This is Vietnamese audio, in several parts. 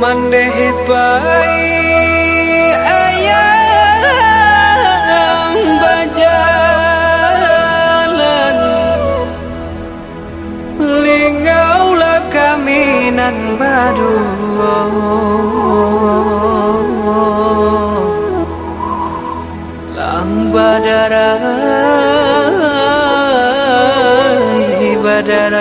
mandehe pai ayam bajalan. Lingaulah kami nan badu lang badara badara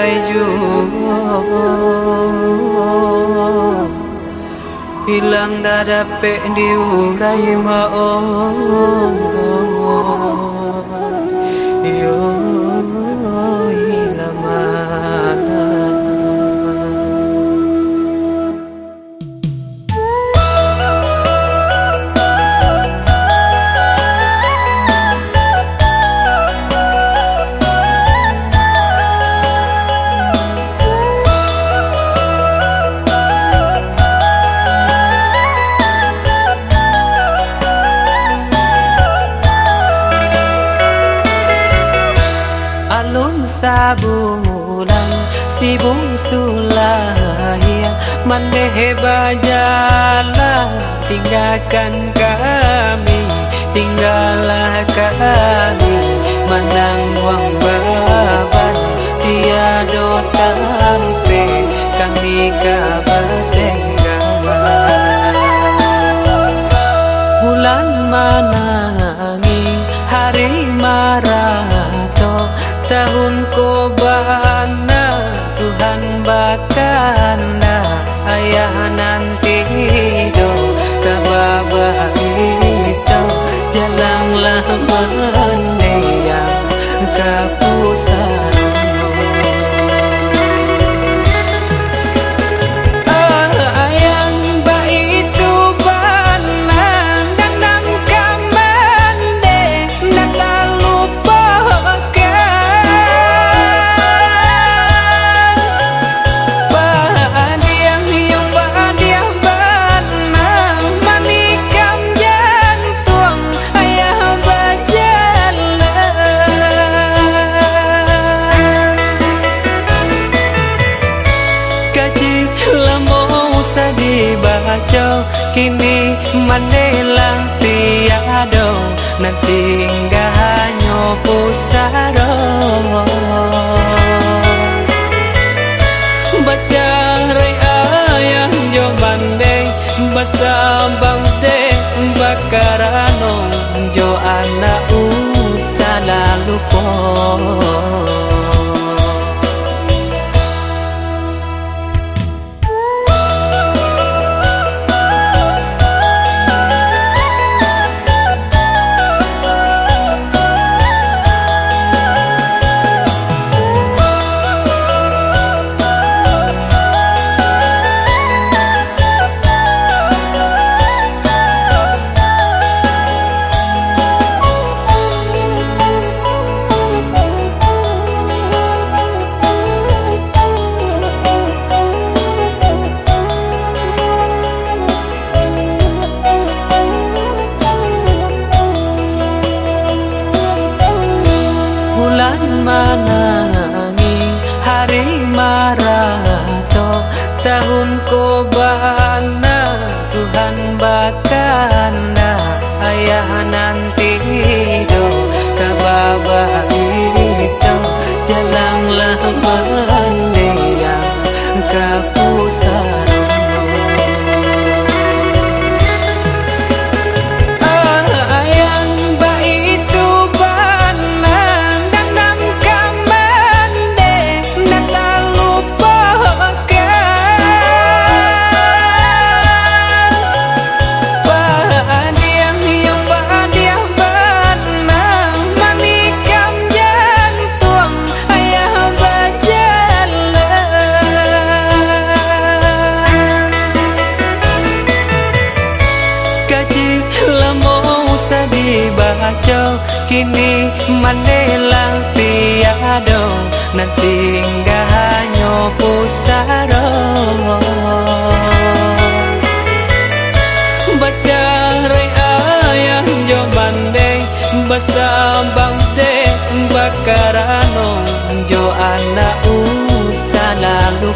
hilang dadape diurai ma oh, oh. Sa bulan sibung sulahia maneh bajalah tinggalkan kami tinggallah kami menang wang baban tiado tampe kami kabatengah bulan mana kini menelang tiado nanti enggak hanya pusara. Menangi hari marato tahun ko bana Tuhan bakana baca kini manela tiado nanti enggak pusaro. Baca rai ayah jo bandeng basabang de bakarano. Jo anak usah lalu